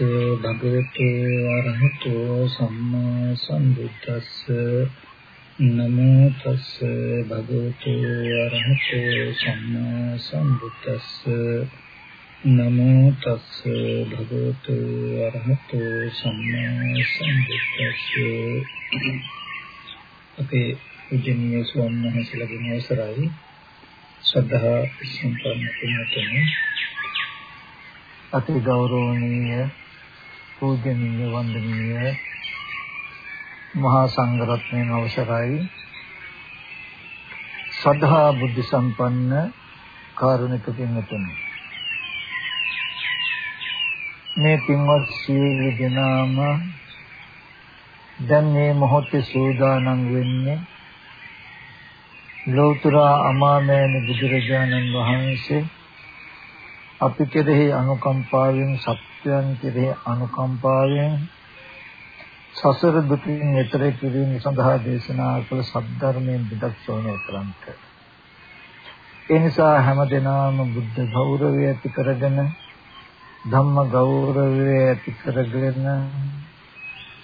නමෝ තස්ස භගවතු වරහතෝ සම්මා සම්බුද්දස්ස. නමෝ තස්ස භගවතු වරහතෝ සම්මා සම්බුද්දස්ස. නමෝ තස්ස භගවතු වරහතෝ සම්මා සම්බුද්දස්ස. අපේ උජනීය ස්වාමීන් වහන්සේලාගේ අවසරයි. ශ්‍රද්ධා සම්පන්න කෙනෙකුට අති ගෞරවනීය පූජනීය වන්දනීය මහා සංඝරත්නයන් අවසරයි. සද්ධා බුද්ධ සම්පන්න කාරුණික පින්වතුනි. මේ පින්වත් සියලු දෙනාම දැන් මේ මොහොතේ සූදානම් වෙන්නේ ලෞතර අමාමෑණි බුදුරජාණන් වහන්සේ අපි කෙරෙහි අනුකම්පාවෙන් සත්‍යයන් කෙරෙහි අනුකම්පාවෙන් සසර දුකින් එතර කිරීම සඳහා දේශනා කළ සද්ධර්මයෙන් පිටක් සෝනේ කරන්ට. ඒ නිසා හැමදෙනාම බුද්ධ ගෞරවය ඇති කරගෙන ධම්ම ගෞරවය ඇති කරගෙන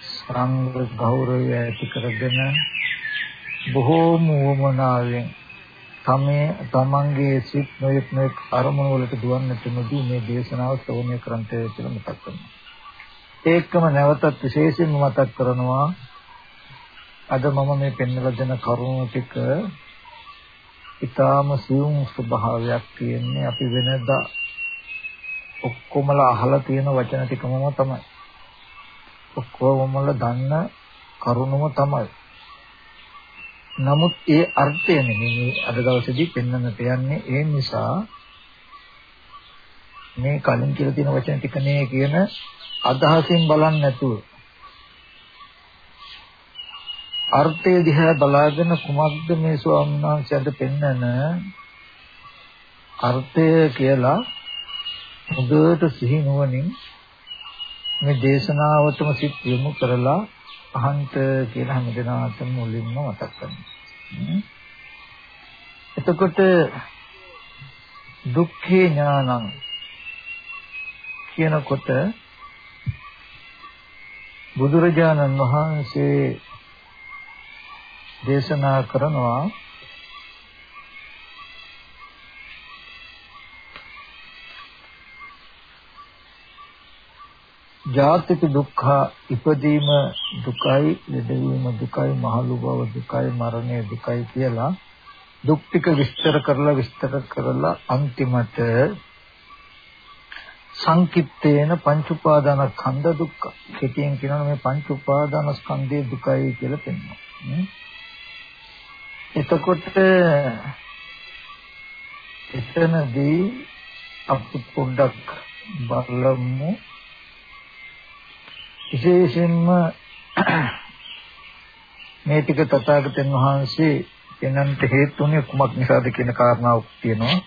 සංඝ ගෞරවය ඇති කරගෙන බොහෝම වමනාවෙන් තමේ තමන්ගේ සිත් නොයෙක් නොයෙක් අරමුණු වලට දුවන්නට නොදී මේ දේශනාව ශ්‍රවණය කරන්ට කියලා මතක් කරනවා. ඒකම නැවතත් විශේෂයෙන්ම මතක් කරනවා අද මම මේ පෙන්වලා දෙන කරුණු ටික ඊටාම සියුම් ස්වභාවයක් තියෙන්නේ අපි වෙනදා ඔක්කොමලා අහලා තියෙන වචන ටිකම තමයි. ඔක්කොමලා දන්න කරුණම තමයි. නමුත් ඒ අර්ථය නෙමෙයි අද දවසේදී පෙන්වන්නට යන්නේ. ඒ නිසා මේ කලින් කියලා තියෙන වචන ටික නේ කියන අදහසින් බලන්නේ නැතුව අර්ථය දිහා බලාගෙන කුමක්ද මේ ස්වාමීන් වහන්සේ අද පෙන්වන අර්ථය කියලා හොඳට සිහි නුවණින් මේ දේශනාවටම සිත් යොමු කරලා අහන්ත කියලා හැමදෙනාටම මුලින්ම මතක් කරනවා. එතකොට දුක්ඛේ ඥානං කියනකොට බුදුරජාණන් වහන්සේ දේශනා කරනවා ජාතික දුක්ඛ ඉපදීම දුකයි ලෙඩවීම දුකයි මහලු බව දුකයි මරණය දුකයි කියලා දුක් ටික විස්තර කරලා විස්තර කරලා අන්තිමට සංකිට්ඨේන පංච උපාදානස්කන්ධ දුක්ඛ. කෙටියෙන් කියනවා මේ පංච උපාදානස්කන්ධයේ දුකයි කියලා පෙන්වනවා. එතකොට එතනදී අපි පොඩ්ඩක් බලමු. විශේෂයෙන්ම මේ ටික තථාගතයන් වහන්සේ පෙන්වන්නට හේතුුනේ කුමක් නිසාද කියන කාරණාවක් තියෙනවා.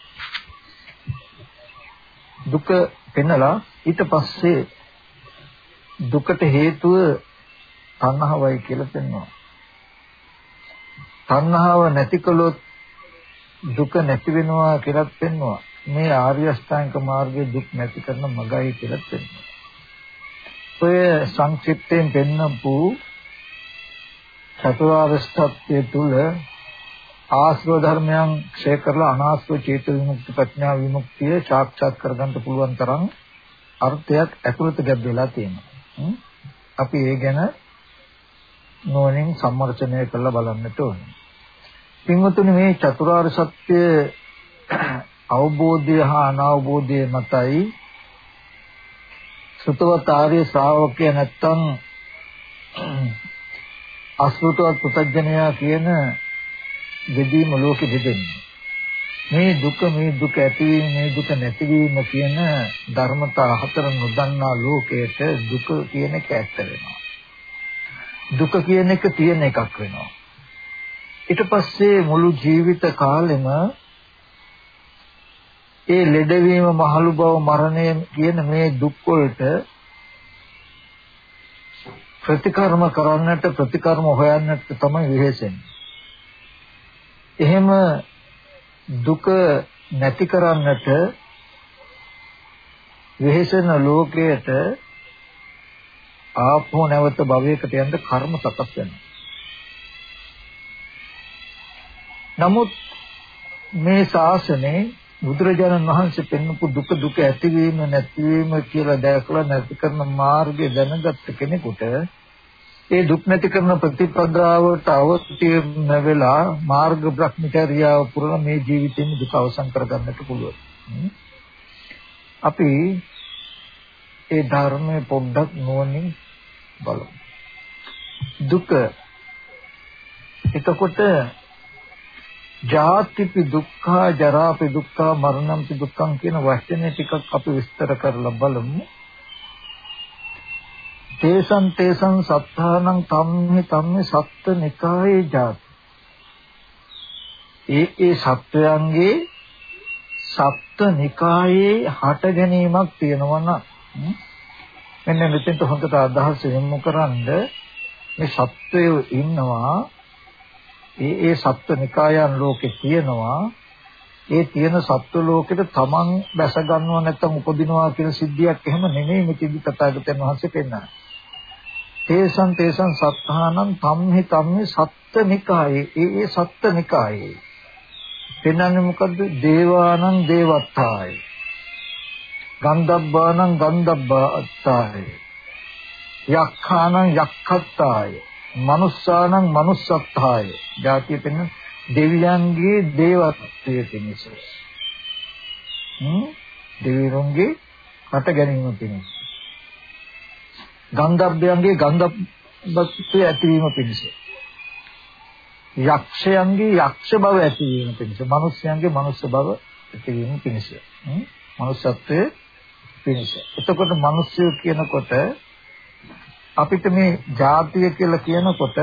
දුක පෙන්නලා ඊට පස්සේ දුකට හේතුව තණ්හාවයි කියලා පෙන්වනවා. තණ්හාව නැති කළොත් දුක නැති වෙනවා කියලා පෙන්වනවා. මේ ආර්ය අෂ්ටාංග මාර්ගයේ දුක් නැති කරන මගයි කියලා පෙන්වනවා. ඔය සංක්ෂිප්තයෙන් පෙන්නපු චතුරාර්ය සත්‍ය තුල ආශ්‍රව ධර්මයන් ක්ෂය කරලා අනාශ්‍රව චේත විමුක්ති ප්‍රඥා විමුක්තිය සාක්ෂාත් කරගන්න පුළුවන් තරම් අර්ථයක් ඇතුළත ගැබ් වෙලා තියෙනවා. අපි ඒ ගැන නෝනින් සම්මර්ෂණය කරලා බලන්නට ඕනේ. පින්වතුනි මේ චතුරාර්ය සත්‍ය අවබෝධය හා අනවබෝධය මතයි සුතවත් ආර්ය ශ්‍රාවකය නැත්තම් අසුතවත් පුතඥයා කියන දෙදීම ලෝකෙ දෙදෙන්නේ. මේ දුක මේ දුක ඇතිවීම මේ දුක නැතිවීම කියන ධර්මතා හතර නොදන්නා ලෝකයට දුක කියන එක ඇත්ත වෙනවා. දුක කියන එක තියෙන එකක් වෙනවා. ඊට පස්සේ මුළු ජීවිත කාලෙම ඒ ලෙඩවීම මහලු බව මරණය කියන මේ දුක් වලට ප්‍රතිකර්ම කරන්නට ප්‍රතිකර්ම හොයන්නට තමයි විහෙසෙන්නේ. එහෙම දුක නැති කරන්නට වෙහෙසෙන ලෝකයට ආපහු නැවත භවයකට යන්න කර්ම සකස් වෙනවා. නමුත් මේ ශාසනයේ බුදුරජාණන් වහන්සේ පෙන්වපු දුක දුක ඇතිවීම නැතිවීම කියලා දැකලා නැති කරන මාර්ගය දැනගත්ත කෙනෙකුට ඒ දුක් නැති කරන ප්‍රතිපදාවට අවතීර්ණ වෙලා මාර්ග භ්‍රමචර්යාව පුරන මේ ජීවිතෙම දුක අවසන් කරගන්නට පුළුවන්. අපි ඒ ධර්මයේ පොඩ්ඩක් නුවණින් බලමු. දුක එතකොට ජාතිපි දුක්ඛා ජරාපි දුක්ඛා මරණම්පි දුක්ඛං කියන වචනේ ටිකක් අපි විස්තර කරලා බලමු. තේසං තේසං සත්තානං කම්මි කම්මි සත්ත නිකායේ ජාති. ඒ ඒ සත්වයන්ගේ සත්ත නිකායේ හට ගැනීමක් තියෙනවා නම් මෙන්න මෙතෙන්ට හොඳට අදහස් යොමු කරන්ද මේ සත්වයෝ ඉන්නවා ඒ ඒ සත්ව නිකායන් ලෝකේ තියෙනවා ඒ තියෙන සත්ව ලෝකෙට තමන් බැස ගන්නව නැත්නම් උපදිනවා කියන සිද්ධියක් එහෙම නෙමෙයි මෙතෙදි තථාගතයන් වහන්සේ පෙන්නන්නේ. තේසං තේසං සත්තානං ධම්මි ධම්මි සත්ත්‍ය නිකායේ ඒ ඒ සත්ත්‍ය නිකායේ පෙන්වන්නේ මොකද්ද? දේවානං දේවත්තාය. ගන්ධබ්බානං ගන්ධබ්බාත්තාය. යක්ඛානං යක්ඛත්තාය. මනුස්සානං මනුස්සත්තාය. ජාතිය පෙන්න දෙවියන්ගේ දේවත්වයේ පිණිස. හ්ම් දෙවියන්ගේ හට ගැනීම පිණිස. ගන්ධබ්බයන්ගේ ගන්ධබ්බත්වයේ ඇතිවීම පිණිස. යක්ෂයන්ගේ යක්ෂ බව ඇතිවීම පිණිස. මිනිස්යන්ගේ මනුස්ස බව ඇතිවීම පිණිස. මනුස්සත්වයේ පිණිස. එතකොට මිනිස්සු කියනකොට අපිට මේ ජාතිය කියලා කියනකොට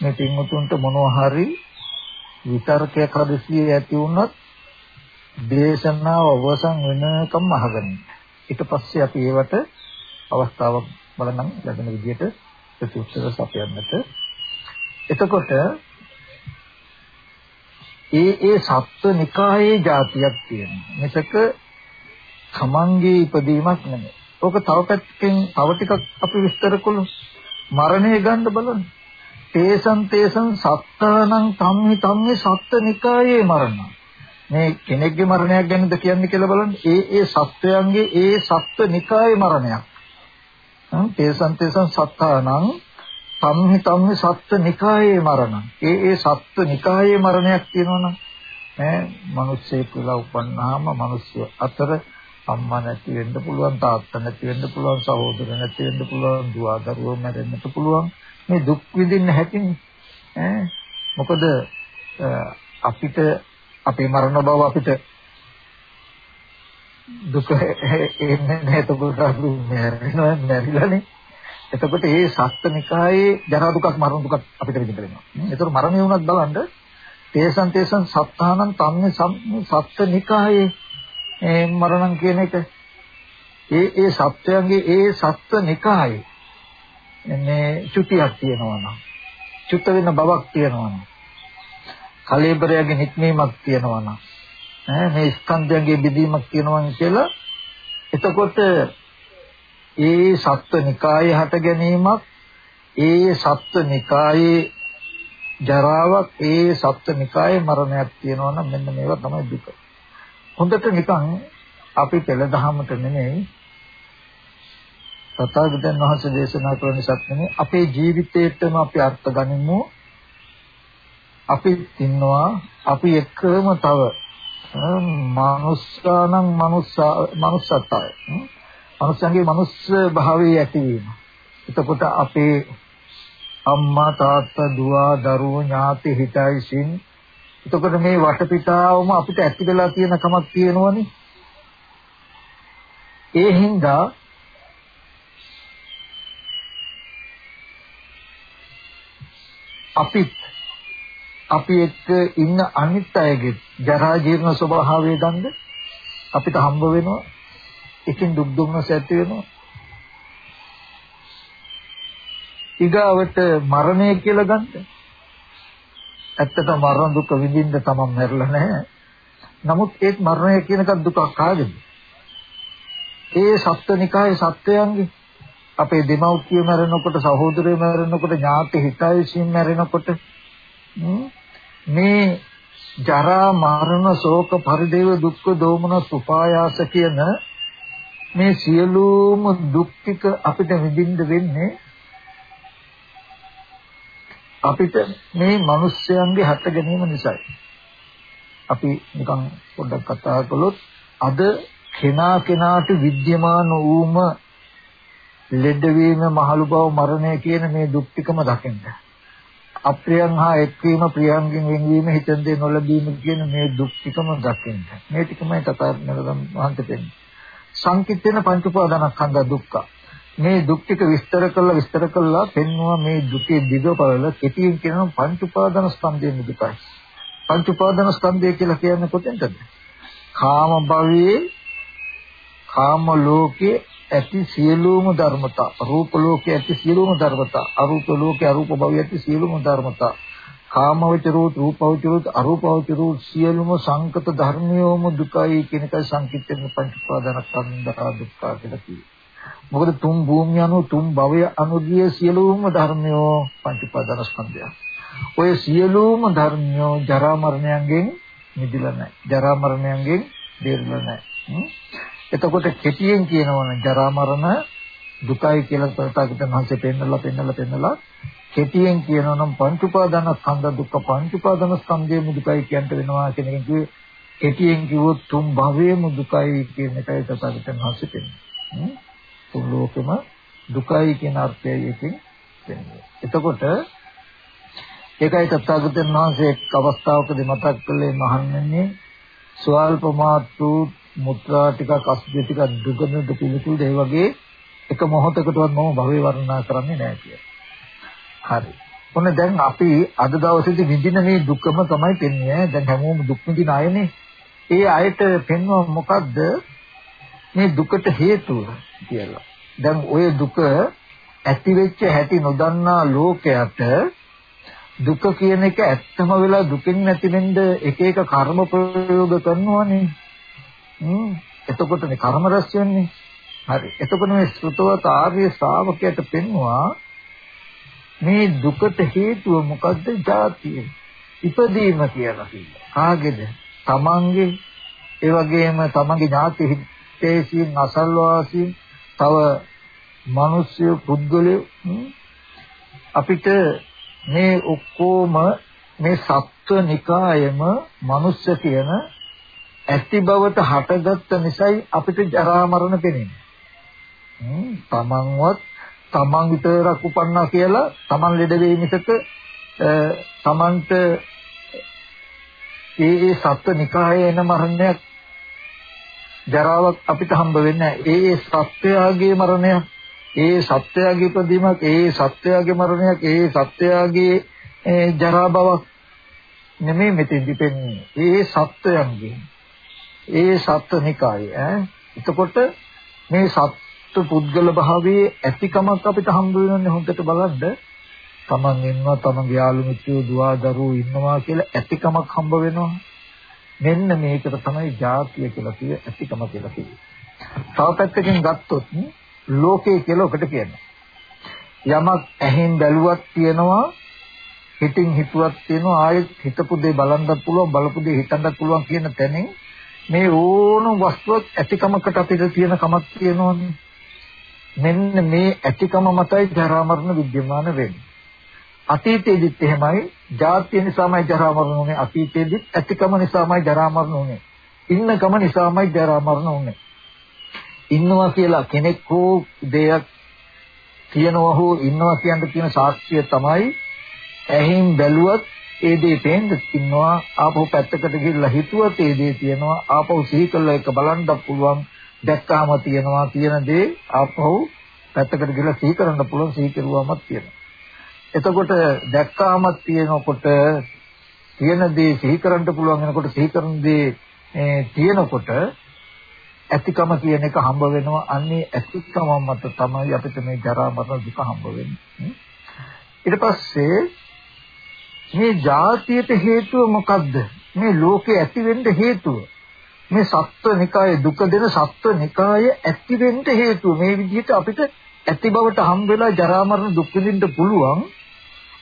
මේ පින්වුතුන්ට මොනවා හරි විතර්කයක් හදිසියේ ඇති වුණොත් දේශනාව අවසන් වෙනකම් අහගන්න. ඊට පස්සේ අපි ඒවට අවස්ථාවක් බලනම් ලැබෙන විදිහට ප්‍රතිඋත්තර සපයන්නට. එතකොට ඒ ඒ සත්ව නිකායේ જાතියක් තියෙනවා. මෙතක තමන්ගේ ඉපදීමක් නෙමෙයි. ඕක තව පැත්තකින් තව ටිකක් අපි විස්තර කළොත් මරණය ගන්න බලන්න. තේසං තේසං සත්තානං ධම්මි ධම්මි සත්ත්‍නිකායේ මරණ. මේ කෙනෙක්ගේ මරණයක් ගැනද කියන්නේ කියලා බලන්න. ඒ ඒ සත්වයන්ගේ ඒ සත්ත්‍නිකායේ මරණයක්. තේසං තේසං සත්තානං ධම්මි ධම්මි සත්ත්‍නිකායේ මරණ. ඒ ඒ සත්ත්‍නිකායේ මරණයක් තියෙනවනම් ඈ මිනිස්සෙක් කියලා උපන්නාම මිනිස්සු අතර අම්මා නැති වෙන්න පුළුවන් තාත්තා නැති වෙන්න පුළුවන් සහෝදර නැති වෙන්න පුළුවන් දුව දරුවෝ මැරෙන්නත් පුළුවන්. මේ දුක් විඳින්න හැටිනේ ඈ. මොකද අපිට අපේ මරණ බව අපිට දුක එන්නේ නැතකොට අපි මැරෙනවා මැරිලානේ එතකොට මේ සත්ත්වනිකායේ ජරා දුකක් මරණ දුකක් අපිට විඳින්න වෙනවා. ඒතර මරණය වුණත් බලන්න තේසන් තේසන් සත්තානං තම්මේ සත්ත්වනිකායේ ඒ මරණම් කියන එක. ඒ ඒ සත්‍යයන්ගේ ඒ සත්ව නිකායේ. මේ චුතියක් තියෙනවා නම් චුත්ත වෙන බවක් තියෙනවා නම් කලෙබරයගේ නික්මීමක් තියෙනවා නම් ඈ මේ ස්කන්ධයන්ගේ බෙදීමක් තියෙනවා කියලා. එතකොට ඒ සත්ව නිකායේ හට ගැනීමක් ඒ සත්ව නිකායේ ජරාවක් ඒ සත්ව නිකායේ මරණයක් තියෙනවා නම් මෙන්න මේවා තමයි දුක. හොඳට නිකන් අපි පෙළ දහමට නෙමෙයි තථාගතයන් වහන්සේ දේශනා කරන සත්‍යනේ අපේ ජීවිතේටම අපි අර්ථ ගනිමු. අපි ඉන්නවා අපි එක්කම තව මනුස්සානම් මනුස්සා මනුස්සත්වය. මනුස්සයන්ගේ මනුස්ස භාවයේ ඇතිවීම. එතකොට අපේ අම්මා තාත්තා දුව දරුවෝ ඥාති හිතයිසින් එතකොට මේ වටපිටාවම අපිට ඇති වෙලා තියෙන කමක් තියෙනවනේ. ඒ හින්දා අපි අපි එක්ක ඉන්න අනිත් අයගේ ජරා ජීර්ණ ස්වභාවය ගන්න අපිට හම්බ වෙනවා. ඉතින් දුක් දුම්නස ඇති වෙනවා. ඊගාවට මරණය කියලා ගන්න ඇත්තට මරණ දුක විඳින්න තමන් මැරෙලා නැහැ. නමුත් ඒත් මරණය කියන එක දුකක් කාගේද? ඒ සත්ත්වනිකායේ සත්වයන්ගේ අපේ දෙමව්පිය මැරෙනකොට සහෝදරයෝ මැරෙනකොට ඥාති හිතයිසින් මැරෙනකොට මේ ජරා මරණ ශෝක පරිදේව දුක්ඛ දෝමන සුපායාස කියන මේ සියලුම දුක් ටික අපිට විඳින්න වෙන්නේ අපිට මේ මිනිස්යන්ගේ හට ගැනීම නිසායි. අපි නිකන් පොඩ්ඩක් කතා කළොත් අද කෙනා කෙනාට විද්‍යමාන වූම ලෙඩවීම මහලු බව මරණය කියන මේ දුක් ටිකම දකින්න. අප්‍රියන් හා එක්වීම ප්‍රියන්ගෙන් වෙන්වීම හිතෙන් දේ නොලැබීම කියන මේ දුක් ටිකම දකින්න. මේ ටිකමයි තථාගතයන් වහන්සේ දෙන්නේ. සංකිට්ඨන පංච උපාදානස්කන්ධ දුක්ඛ. මේ දුක් ටික විස්තර කළා විස්තර කළා පෙන්වුවා මේ දුකේ දිගපළල කෙටියෙන් කියනවා පංච උපාදානස්කන්ධයේ දුකයි. පංච උපාදානස්කන්ධය කියලා කියන්නේ කොතෙන්ද? කාම භවයේ කාම ලෝකයේ ඇති සියලුම ධර්මතා රූප ලෝකයේ ඇති සියලුම ධර්මතා අරූප ලෝකයේ අරූප භවයේ ඇති සියලුම ධර්මතා කාමවචරෝ රූපවචරෝ අරූපවචරෝ සියලුම සංකත ධර්මියෝම දුකයි කියන එකයි සංකිට්ඨන පංච උපාදානස්කන්ධ දුක්ඛ කියලා කියන්නේ. මොකද තුන් භූමිය අනු තුන් භවය අනුගිය සියලුම ධර්මියෝ පංච උපාදානස්කන්ධය. ඔය සියලුම ධර්මියෝ ජරා මරණයෙන් මිදිලා නැහැ. ජරා මරණයෙන් බේරලා නැහැ. එතකොට කෙටියෙන් කියනවනේ ජරා මරණ දුකයි කියලා ප්‍රතාපිතන් වහන්සේ පෙන්නලා පෙන්නලා පෙන්නලා කෙටියෙන් කියනවා නම් පංච උපාදාන ස්කන්ධ දුක්ඛ පංච උපාදාන ස්කන්ධයේ මුදුකයි කියන්ට වෙනවා කියන එක කිව්වේ කෙටියෙන් කිව්වොත් තුන් භවයේ මුදුකයි කියන එකයි ප්‍රතාපිතන් වහන්සේ පෙන්නන්නේ. තුන් ලෝකෙම දුකයි කියන අර්ථයයි එකෙන් පෙන්නන්නේ. එතකොට ඒකයි තථාගතයන් වහන්සේ එක් අවස්ථාවකදී මතක් කළේ මහන්නේ ස්වල්ප මාත්‍රු මුත්‍රා ටිකක් අස්ජි ටිකක් දුගඳ පිළිතුරු ඒ වගේ එක මොහොතකටවත් මම භවය වර්ණනා කරන්නේ නැහැ කියලා. හරි. ඔන්න දැන් අපි අද දවසේදී විඳින මේ දුකම තමයි පෙන්වන්නේ. දැන් හැමෝම දුක් විඳින අයනේ. ඒ අයට පෙන්වව මොකද්ද මේ දුකට හේතුව කියලා. දැන් ওই දුක ඇති වෙච්ච හැටි නොදන්නා ලෝකයට දුක කියන එක ඇත්තම වෙලා දුකින් නැති වෙන්න එක එක කර්ම ප්‍රයෝග කරනවානේ. හ්ම් එතකොට මේ කර්ම රැස් වෙන්නේ. හරි. එතකොට මේ ශ්‍රුතවත ආර්ය ශ්‍රාවකයට පෙන්වුවා මේ දුකට හේතුව මොකද්ද? ජාතිය. ඉපදීම කියලා කියනවා. කාගේද? තමන්ගේ ඒ වගේම තමන්ගේ ඥාති හිතේසින් අසල්වාසීන් තව මිනිස්සු පුද්ගලයෝ අපිට මේ ඔක්කොම මේ සත්ව නිකායම මනුෂ්‍ය කියන ඇති බවට හටගත්ත නිසායි අපිට ජරා මරණ පෙනෙන්නේ. තමන්වත් තමන් විතරක් උපන්නා කියලා තමන් ලෙඩ වෙයි මිසක තමන්ට ඒ ඒ සත්ව නිකායේ එන මරණයක් ජරාවක් අපිට හම්බ වෙන්නේ නැහැ. ඒ ඒ සත්වයාගේ මරණයක්, ඒ සත්වයාගේ ඉපදීමක්, ඒ සත්වයාගේ මරණයක්, ඒ සත්වයාගේ ජරා බවක් නෙමෙයි මෙතෙන්දි පෙන්වන්නේ. ඒ සත්වයන්ගේ ඒ සත්ත්වනිකාය ඈ එතකොට මේ සත්ත්ව පුද්ගල භාවයේ ඇතිකමක් අපිට හම්බ වෙනන්නේ හොඳට බලන්න තමන් ඉන්නවා තමන්ගේ යාළු මිත්‍රයෝ දුවා දරුවෝ ඉන්නවා කියලා ඇතිකමක් හම්බ වෙනවා මෙන්න මේකට තමයි ජාතිය කියලා කිය ඇතිකම කියලා කියේ. තව පැත්තකින් ගත්තොත් ලෝකේ කියලා ඔකට කියනවා. යමක් ඇහෙන් බැලුවක් තියෙනවා හිතින් හිතුවක් තියෙනවා ආයෙත් හිතපු දේ බලන්නත් පුළුවන් බලපු දේ හිතන්නත් පුළුවන් කියන තැනින් මේ ඕන වස්තුවක් ඇතිකමකට අපිට තියෙන කමක් තියෙනවනේ. මෙන්න මේ ඇතිකම මතයි ජරා මරණ විද්‍යමාන වෙන්නේ. අතීතයේදීත් එහෙමයි, ජාතිය නිසාමයි ජරා මරණ උනේ. අතීතයේදීත් ඇතිකම නිසාමයි ජරා මරණ උනේ. ඉන්නකම නිසාමයි ජරා මරණ උනේ. ඉන්නවා කියලා කෙනෙක් හෝ දෙයක් තියනවා හෝ ඉන්නවා කියන තියෙන සාක්ෂිය තමයි ඇහින් බැලුවත් ඒ දේ පේන්න ඉන්නවා ආපහු පැත්තකට ගිහිල්ලා හිතුවත් ඒ දේ තියෙනවා ආපහු සිහි කළා එක බලන්න පුළුවන් දැක්කාම තියෙනවා තියෙන දේ ආපහු පැත්තකට ගිහිල්ලා සිහි කරන්න පුළුවන් සිහි කරුවාමත් තියෙනවා එතකොට දැක්කාම තියෙනකොට තියෙන දේ සිහි කරන්න පුළුවන් වෙනකොට සිහි කරන දේ තියෙනකොට ඇතිකම කියන එක හම්බ වෙනවා. අන්නේ ඇතිකම මත තමයි අපිට මේ ජරා මරණ දුක හම්බ වෙන්නේ. ඊට පස්සේ මේ ජාතියට හේතුව මොකද්ද? මේ ලෝකේ ඇති වෙන්න හේතුව. මේ සත්වනිකායේ දුක දෙන සත්වනිකායේ ඇති වෙන්න හේතුව. මේ විදිහට අපිට ඇති බවට හම් වෙලා ජරා මරණ දුක් විඳින්න පුළුවන්.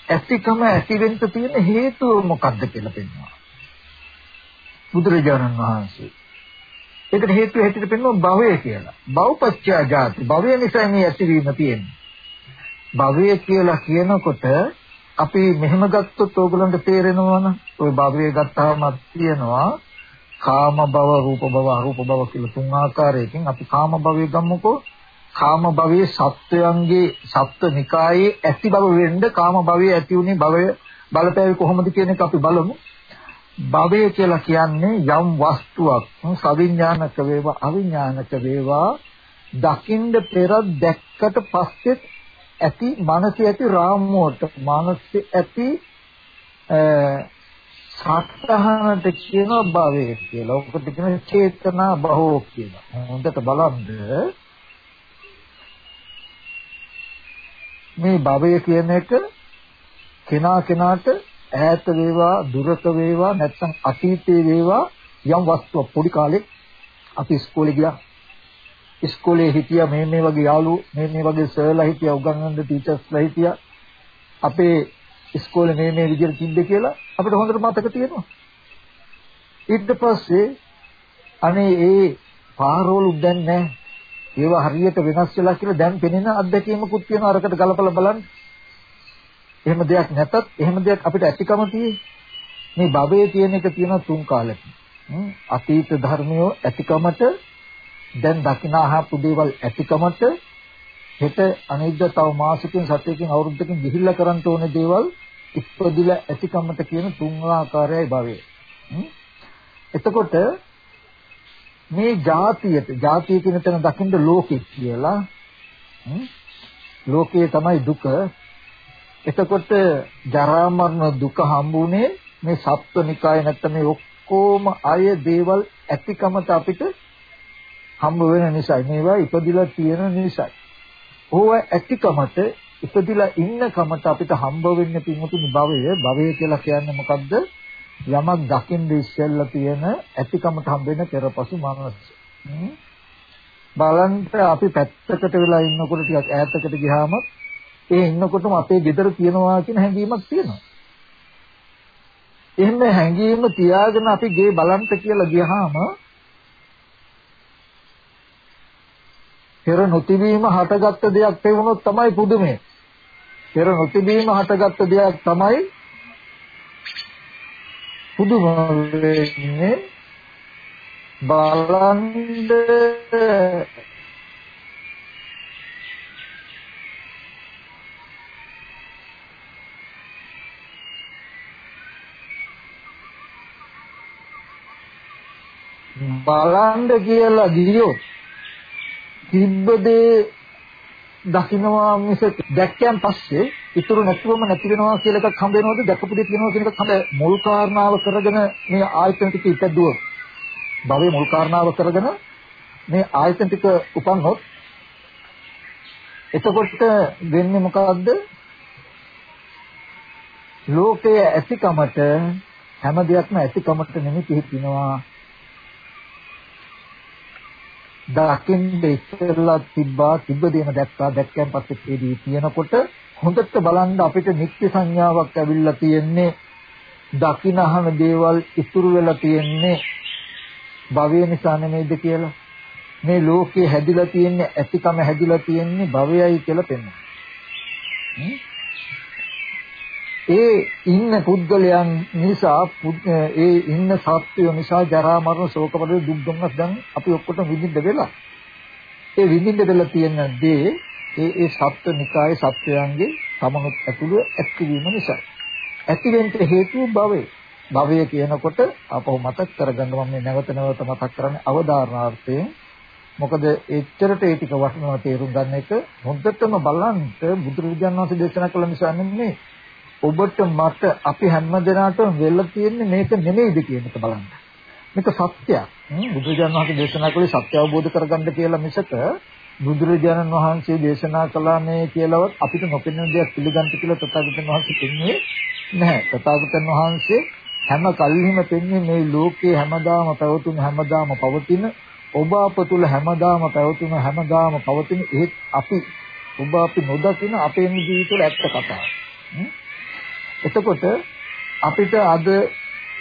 ඇතිකම ඇති වෙන්න තියෙන හේතුව මොකක්ද කියලා පෙන්වනවා බුදුරජාණන් වහන්සේ ඒකට හේතුව හැටියට පෙන්වන භවය කියලා. භවපච්චය ජාති. භවය නිසා මේ ඇතිවීම තියෙන්නේ. භවය කියලා කියනකොට අපි මෙහෙම ගත්තොත් ඕගලන්ට තේරෙනවා නම් ওই භවය ගත්තාම තියෙනවා කාම භව, රූප භව, අරූප භව කියලා තුන් ආකාරයකින් අපි කාම භවය ගමුකෝ. කාම භවයේ සත්වයන්ගේ සත්වනිකායේ ඇති බව වෙන්න කාම භවයේ ඇති උනේ භවය බලපෑවේ කොහොමද කියන එක අපි බලමු. භවය කියලා කියන්නේ යම් වස්තුවක් සවිඥානික වේවා අවිඥානික වේවා දකින්න පෙර දැක්කට පස්සේ ඇති මනසේ ඇති රාමුවට මනසේ ඇති සත්‍යහනට කියන භවය කියලා. ඔකට කියන චේතනා බහෝ කියලා. හොඳට බලන්න මේ භවය කියන එක කෙනා කෙනාට ඈත වේවා දුරක වේවා නැත්නම් අතීතයේ වේවා යම් වස්තුවක්. පොඩි කාලේ අපි ඉස්කෝලේ ගියා. ඉස්කෝලේ හිටියා මේ මේ වගේ යාළුවෝ මේ මේ වගේ සර්ලා හිටියා උගන්වන්න ටීචර්ස්ලා හිටියා. අපේ ඉස්කෝලේ මේ මේ විදිහට තිබ්බේ කියලා අපිට හොඳට මතක තියෙනවා. ඊට පස්සේ අනේ ඒ පාරවල දැන් නැහැ. ඒවා හරියට වෙනස් වෙලා කියලා දැන් පෙනෙන අත්දැකීමකුත් තියෙනවා අරකට ගලපලා බලන්න එහෙම දෙයක් නැතත් එහෙම දෙයක් අපිට ඇතිකම තියෙන්නේ. මේ භවයේ තියෙන එක තියෙන තුන් කාලෙකින්. අතීත ධර්මියෝ ඇතිකමට දැන් දකිනාහපු දේවල් ඇතිකමට හෙට අනිද්දා තව මාසෙකින් සතියකින් අවුරුද්දකින් ගිහිල්ලා කරන්න ඕනේ දේවල් ඉපදිලා ඇතිකමට කියන තුන් ආකාරයයි භවය. එතකොට මේ જાතියට જાතිය කියන තැන දකින්න ලෝකෙ කියලා ලෝකයේ තමයි දුක එතකොට ජරා මරණ දුක හම්බුනේ මේ සත්වනිකාය නැත්නම් මේ ඔක්කොම අය දේවල් ඇතිකමට අපිට හම්බ වෙන නිසා මේවා ඉපදිලා තියෙන නිසා. ඕව ඇතිකමට ඉපදිලා ඉන්නකමට අපිට හම්බ වෙන්නේ පින්වතුනි භවය. භවය කියලා කියන්නේ මොකද්ද? යමක් දකින්න ඉස්සෙල්ලා තියෙන ඇතිකමට හම්බ වෙන පෙරපසු මනස. බලන්න අපි පැත්තකට වෙලා ඉන්නකොට ටිකක් ඈතකට ගියාම ඒ ඉන්නකොටම අපේ ගෙදර තියනවා කියන හැඟීමක් තියෙනවා. එහෙම හැඟීම තියාගෙන අපි ගේ බලන්ට කියලා ගියාම පෙර නොතිබීම හටගත්ත දෙයක් තේරුනොත් තමයි පුදුමය. පෙර නොතිබීම හටගත්ත දෙයක් තමයි පුදුම වෙන්නේ බලන්ද බලන්න කියලා ගියොත් තිබ්බ දේ දකින්නවා මිස දැක්කයන් පස්සේ ඉතුරු නැතිවම නැති වෙනවා කියලා එකක් හම්බ වෙනවද? දැකපු දේ තියෙනවා කියන එකක් හම්බ මුල් කාරණාව කරගෙන මේ ආයතන ටික ඉපදුවොත් භවයේ මුල් කාරණාව කරගෙන මේ ආයතන ටික උපන්නොත් එතකොට වෙන්නේ මොකද්ද? ලෝකයේ ඇතිකමට හැම දෙයක්ම ඇතිකමට නෙමෙයි පිහිටිනවා. දකින්න ඉස්සෙල්ලා තිබ්බා තිබ්බ දේම දැක්කා. දැක්කයන් පස්සේ ඒදී තියෙනකොට හොඳට බලන්න අපිට නිත්‍ය සංඥාවක් ඇවිල්ලා තියෙන්නේ. දකින අහන දේවල් ඉතුරු වෙලා තියෙන්නේ භවය නිසා නෙමෙයිද කියලා. මේ ලෝකේ හැදිලා තියෙන්නේ ඇතිකම හැදිලා තියෙන්නේ භවයයි කියලා පෙන්වනවා ඒ ඉන්න පුද්ගලයන් නිසා ඒ ඉන්න සත්‍යය නිසා ජරා මරණ ශෝක පරිදේ දුක් දුන්නස් දැන් අපි ඔක්කොටම විඳින්න වෙලා. ඒ විඳින්න වෙලා තියෙන දේ ඒ ඒ සත්‍ය නිකායේ සත්‍යයන්ගේ තමනුත් ඇතුළු ඇතිවීම නිසා. ඇතිවෙන්න හේතුව භවය. භවය කියනකොට අපව මතක් කරගන්න මම මේ නැවත නැවත මතක් කරන්නේ අවධාරණාර්ථයෙන් මොකද එච්චරට ඒ ටික වටිනවා තේරුම් ගන්න එක හොඳටම බලන්න බුදුරජාණන් වහන්සේ දේශනා කළ නිසා නෙමෙයි ඔබට මට අපි හැමදෙනාටම වෙලා තියෙන්නේ මේක නෙමෙයිද කියන එක බලන්න. මේක සත්‍යයක්. බුදුරජාණන් වහන්සේ දේශනා කළේ සත්‍ය අවබෝධ කරගන්න කියලා මිසක බුදුරජාණන් වහන්සේ දේශනා කළා මේ කියලාවත් අපිට නොපෙනෙන දෙයක් පිළිගන්න කියලා තථාගතයන් වහන්සේ කියන්නේ නැහැ. තථාගතයන් වහන්සේ හැම කල්හිම පෙන්නේ මේ ලෝකේ හැමදාම පැවතුන හැමදාම පවතින ඔබ අප තුල හැමදාම පැවතුන හැමදාම පවතින ඒත් අපි ඔබ අපි නොදකින අපේ ජීවිතවල ඇත්ත කතාව. එතකොට අපිට අද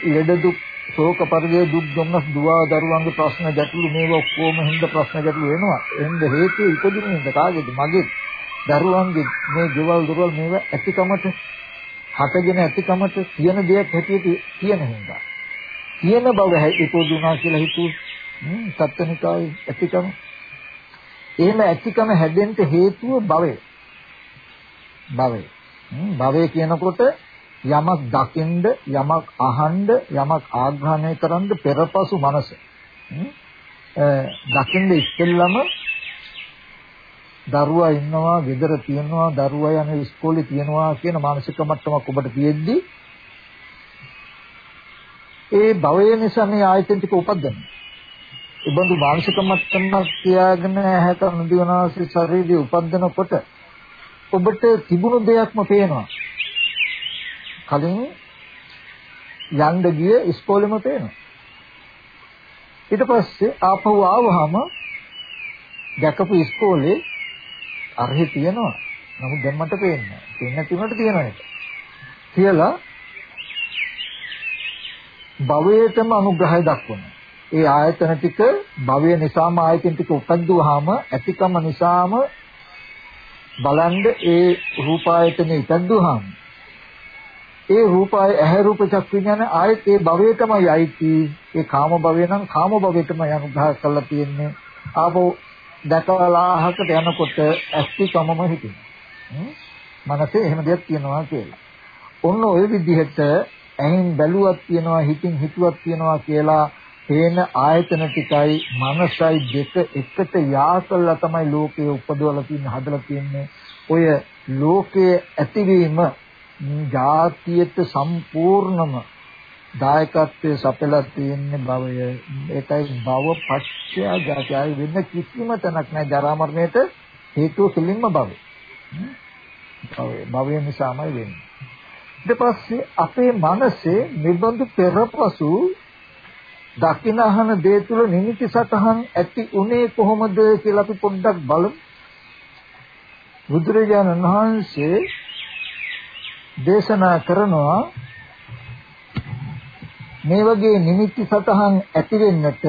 ලෙඩ දුක් ශෝක පරිදේ දුක් දුම්නස් දුව දරුවන්ගේ ප්‍රශ්න ගැටලු මේවා ඔක්කොම හින්දා ප්‍රශ්න ගැටලු වෙනවා. එහෙනම් හේතුව ඉපදුනේ හින්දා කාගේද? මගේ දරුවන්ගේ මේ ගෙවල් දොරවල් මේවා ඇතිකමට හටගෙන ඇතිකමට තියෙන දෙයක් හැටියට තියෙන හින්දා. තියෙන බව ඉපදුනා කියලා හිතුවේ සත්‍යනිකායේ ඇතිකම. එහෙම ඇතිකම හැදෙන්න හේතුව භවය. භවය. භවය කියනකොට යමක් දකින්ද යමක් අහන්න යමක් ආග්‍රහණය කරන්ද පෙරපසු මනස. දකින්ද ඉස්සෙල්ලම දරුවා ඉන්නවා, ගෙදර තියනවා, දරුවා යන ඉස්කෝලේ තියනවා කියන මානසික මට්ටමක් ඔබට තියෙද්දි ඒ භවය නිසා මේ ආයතන ටික උපදිනවා. ඒ බඳු මානසික මට්ටමක් තියාගෙන හැට නිදිවනාසි ශරීරය උපදිනකොට ඔබට තිබුණු දෙයක්ම පේනවා. කලින් යන්න ගිය ඉස්කෝලේම පේනවා. ඊට පස්සේ ආපහු ආවහම දැකපු ඉස්කෝලේ අරහේ තියෙනවා. නමුත් දැන් මට පේන්නේ නැහැ. පේන්නේ නැති තියෙනවා ඒක. කියලා භවයටම අනුග්‍රහය දක්වනවා. ඒ ආයතන ටික භවය නිසාම ආයතන ටික උපද්දුවාම ඇතිකම නිසාම බලන්ද ඒ රූප ආයතනෙ ඉපද්දුවාම ඒ රූපය ඇහැ රූප චක් විඥාන ආයෙත් ඒ භවයටමයි අයිති ඒ කාම භවය නම් කාම භවයටමයි අනුග්‍රහ කරලා තියෙන්නේ ආපෝ දැකලාහකට යනකොට ඇස්තිකමම හිතෙනවා. මනසේ එහෙම දෙයක් තියෙනවා කියලා. ඔන්න ওই විදිහට ඇහින් බැලුවක් තියනවා හිතින් හිතුවක් තියනවා කියලා පේන ආයතන ටිකයි මනසයි දෙක එකට යා කළා තමයි ලෝකයේ උපදවලා තියෙන හදලා තියෙන්නේ. ඔය ලෝකයේ ඇතිවීම ජාතියට සම්පූර්ණම දායකත්වයේ සපෙලා තියෙන භවය ඒකයි භව පත්‍ය ජාතිය වෙන කිසිම තැනක් නැහැ ජරා මරණයට හේතුව කෙලින්ම භවය. භවය භවය නිසාමයි වෙන්නේ. ඊට පස්සේ අපේ මනසේ නිබඳු පෙරපසු දකින අහන දේ තුල නිමිති සතහන් ඇති උනේ කොහොමද කියලා අපි පොඩ්ඩක් බලමු. බුදුරජාණන් වහන්සේ දේශනා කරනවා. මේ වගේ නිමිති සතහන් ඇති වෙන්නට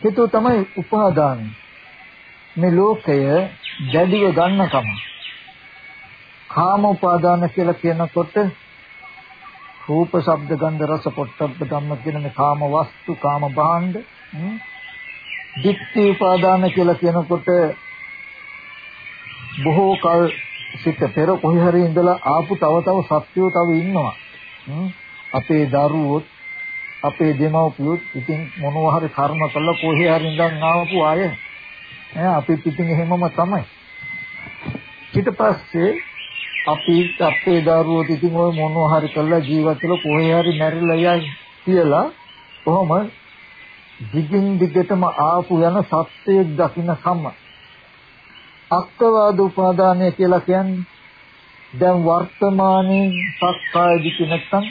හේතුව තමයි උපාදාන මේ ලෝකය දැඩිව ගන්නකම. කාම උපාදාන කියලා කියනකොට රූප ශබ්ද ගන්ධ රස පොට්ටබ්බ ධම්ම කියන මේ කාම වස්තු කාම භාණ්ඩ දික්ටි උපාදාන කියලා කියනකොට බොහෝ කල සිට පෙර කොහේ හරි ඉඳලා ආපු තව තව සත්‍යෝ තව ඉන්නවා. අපේ දරුවොත් අපේ දෙමව්පියොත් ඉතින් මොනවා හරි කර්ම කළා කොහේ හරි ඉඳන් ආවපු අය. ඈ අපිත් ඉතින් එහෙමම තමයි. ඊට පස්සේ අපි අපේ දරුවෝත් ඉතින් ඔය මොනවා හරි කළා ජීවත් වෙලා කොහේ හරි මැරිලා යයි කියලා කොහොම දිගින් දිගටම ආපු යන සත්‍යයක් දකින්න සම්ම අක්කවාද උපාදානය කියලා කියන්නේ දැන් වර්තමානයේ සක්කාය දිට්ඨිය නැත්තම්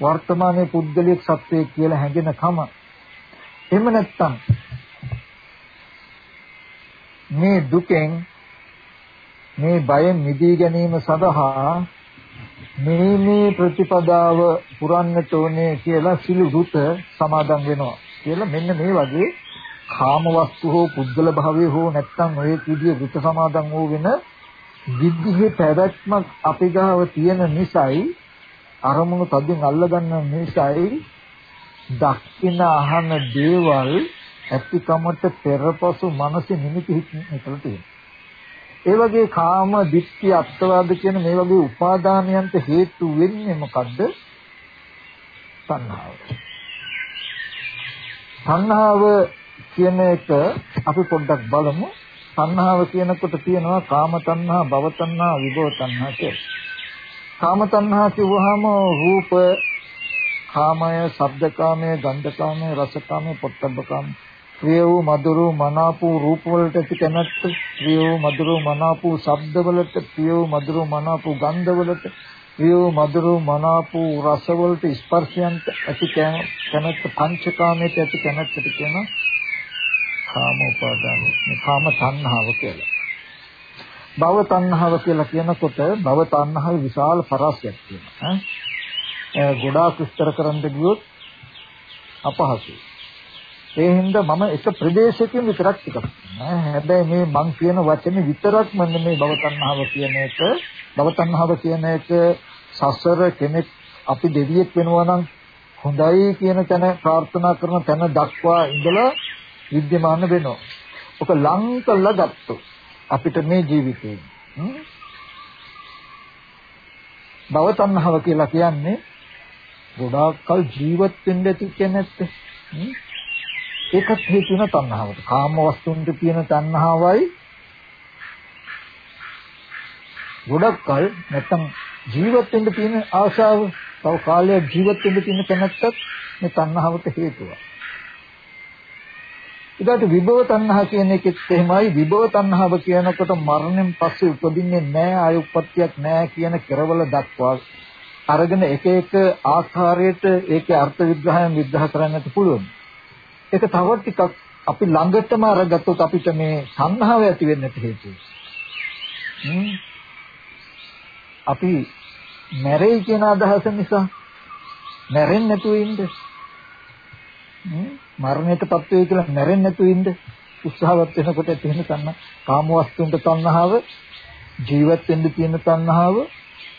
වර්තමානයේ පුද්ගලික සත්‍යය කියලා හැඟෙන කම. එහෙම නැත්තම් මේ දුකෙන් මේ බයෙන් මිදී ගැනීම සඳහා මේ මේ ප්‍රතිපදාව පුරන්නට ඕනේ කියලා සිළු රුත සමාදන් වෙනවා කියලා මෙන්න මේ වගේ කාම වස්තු හෝ පුද්ගල භාවය හෝ නැත්නම් ඔය විදිය විත සමාදන් වූ වෙන විද්ධියේ පැවැත්මක් අපි ගාව තියෙන නිසායි අරමුණු තදින් අල්ලගන්න නිසායි දක්ින අහන දේවල් ඇතිකමට පෙරපසු මනස නිමිති හිතලා තියෙනවා. ඒ වගේ කාම, ditthi, අත්වාද කියන මේ වගේ උපාදානයන්ට හේතු වෙන්නේ මොකද්ද? තණ්හාව. තණ්හාව කියන එක අපි පොඩ්ඩක් බලමු. තණ්හාව කියනකොට තියෙනවා කාම තණ්හා, භව තණ්හා, විභව තණ්හා කියලා. කාම තණ්හා කිව්වහම රූප කාමය, ශබ්ද කාමය, ගන්ධ කාමය, රස කාමය, පොට්ටබ්බ කාමය. ප්‍රිය වූ මధుර මනාප රූප වලට ඇති කැමැත්ත, ප්‍රිය වූ මధుර මනාප ශබ්ද වලට, ප්‍රිය වූ මధుර මනාප ගන්ධ වලට, ප්‍රිය වූ මధుර මනාප රස වලට ස්පර්ශයන්ට ඇති කැමැත්ත පංචකාමයට ඇති කැමැත්තට කියනවා කාම උපාදාන කාම තණ්හාව කියලා. භව තණ්හාව කියලා කියනකොට භව තණ්හාවේ විශාල පරාසයක් තියෙනවා. ඈ ගොඩාක් විස්තර කරන්න ගියොත් අපහසුයි. ඒ හින්දා මම එක ප්‍රදේශයකින් විතරක් ටිකක් නෑ හැබැයි මේ මං කියන වචනේ විතරක් මම මේ භව තණ්හාව කියන එක භව තණ්හාව කියන එක සසර කෙනෙක් අපි දෙවියෙක් වෙනවා නම් හොඳයි කියන තැන ප්‍රාර්ථනා කරන තැන දක්වා ඉඳලා විද්‍යමාන වෙනවා. ඔක ලං කළා ගත්තොත් අපිට මේ ජීවිතේ භව තණ්හාව කියලා කියන්නේ ගොඩාක් කල ජීවත් වෙන්න ඇති කැමැත්ත. ඒකත් හේතු වෙන තණ්හාවට. කාම වස්තුන්ට තියෙන තණ්හාවයි ගොඩක් කල නැත්තම් ජීවත් වෙන්න තියෙන ආශාව, තව කාලයක් ජීවත් වෙන්න තියෙන කැමැත්තත් මේ තණ්හාවට හේතුවක්. ඊට විභව තණ්හා කියන එකෙත් එහෙමයි විභව තණ්හාව කියනකොට මරණයෙන් පස්සේ උපදින්නේ නැහැ ආය උප්පත්තියක් නැහැ කියන කෙරවල දක්වා අරගෙන එක එක ආකාරයට ඒකේ අර්ථ විග්‍රහයන් විග්‍රහ කරන්නත් පුළුවන්. ඒක තව ටිකක් අපි ළඟටම අරගත්තොත් අපිට මේ සංහාව ඇති වෙන්නට හේතුයි. අපි මැරෙයි කියන අදහස නිසා මැරෙන්නේ නැතුව ඉන්න. මරණයටපත් වෙයි කියලා මැරෙන්නේ නැතුව ඉන්න උත්සාහවත් වෙනකොට තියෙන තණ්හ කාම වස්තුන්ට තණ්හාව ජීවත් වෙන්න තියෙන තණ්හාව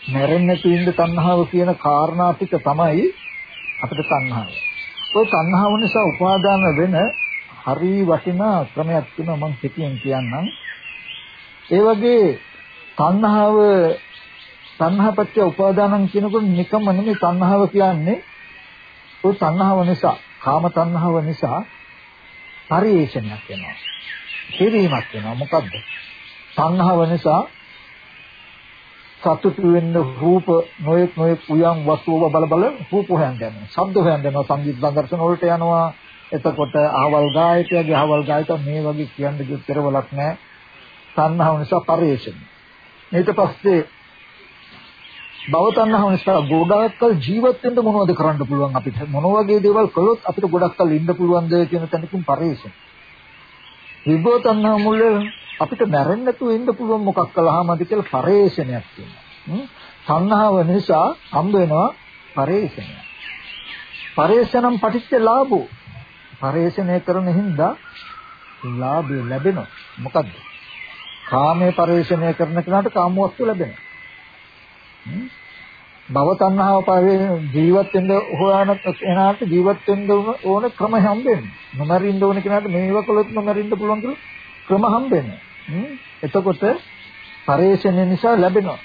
මැරෙන්නේ නැතුව ඉන්න තණ්හාව කියන කාරණා ටික තමයි අපිට තණ්හාව. ඔය තණ්හාව නිසා උපාදාන වෙන හරි වටිනා ක්‍රමයක් තියෙනවා මම හිතියෙන් කියන්නම්. ඒ වගේ තණ්හාව තණ්හාපත්‍ය උපාදානං කියනකොට නිකම්ම නෙමෙයි තණ්හාව කියන්නේ ඔය තණ්හාව නිසා කාම තණ්හාව නිසා පරිේශනයක් වෙනවා. කෙරීමක් වෙනවා. මොකද්ද? තණ්හාව නිසා සතුටු වෙන්න රූප නොයෙක් නොයෙක් උයන් වස්තුව බල බල රූප හොයන් යනවා. ශබ්ද හොයන් යනවා. සංගීත දර්ශන වලට යනවා. එතකොට අහවල් ගායකයාගේ අහවල් ගායක මේ වගේ කියන්න දෙතරවලක් නැහැ. තණ්හාව නිසා පරිේශන. ඊට පස්සේ භව තණ්හාව නිසා ගොඩාක්කල් ජීවත් වෙන්න මොනවද කරන්න පුළුවන්? අපිට මොන වගේ දේවල් කළොත් අපිට ගොඩක්කල් ඉන්න පුළුවන්ද කියන තැනකින් පරිේශන විභව තණ්හාව මුල අපිට මැරෙන්න නැතුව ඉන්න පුළුවන් මොකක් කළාමද කියලා පරිේශනයක් තියෙනවා. තණ්හාව නිසා හම්බ වෙනවා පරිේශනය පරිේශනම් පටිච්ච ලාභෝ. පරිේශනය කරන හින්දා ලාභය ලැබෙනවා. මොකද්ද? කාමයේ පරිේශනය කරන කෙනාට කාම වස්තු ලැබෙනවා. භව තණ්හාව පරිේ ජීවත් වෙන්න හොයන කෙනාට ජීවත් වෙන්න ඕන ක්‍රම හම්බෙන්නේ. නොමරින්න ඕන කෙනාට මේව කළොත් නොමරින්න පුළුවන් කියලා ක්‍රම හම්බෙන්නේ. එතකොට පරේෂණ නිසා ලැබෙනවා.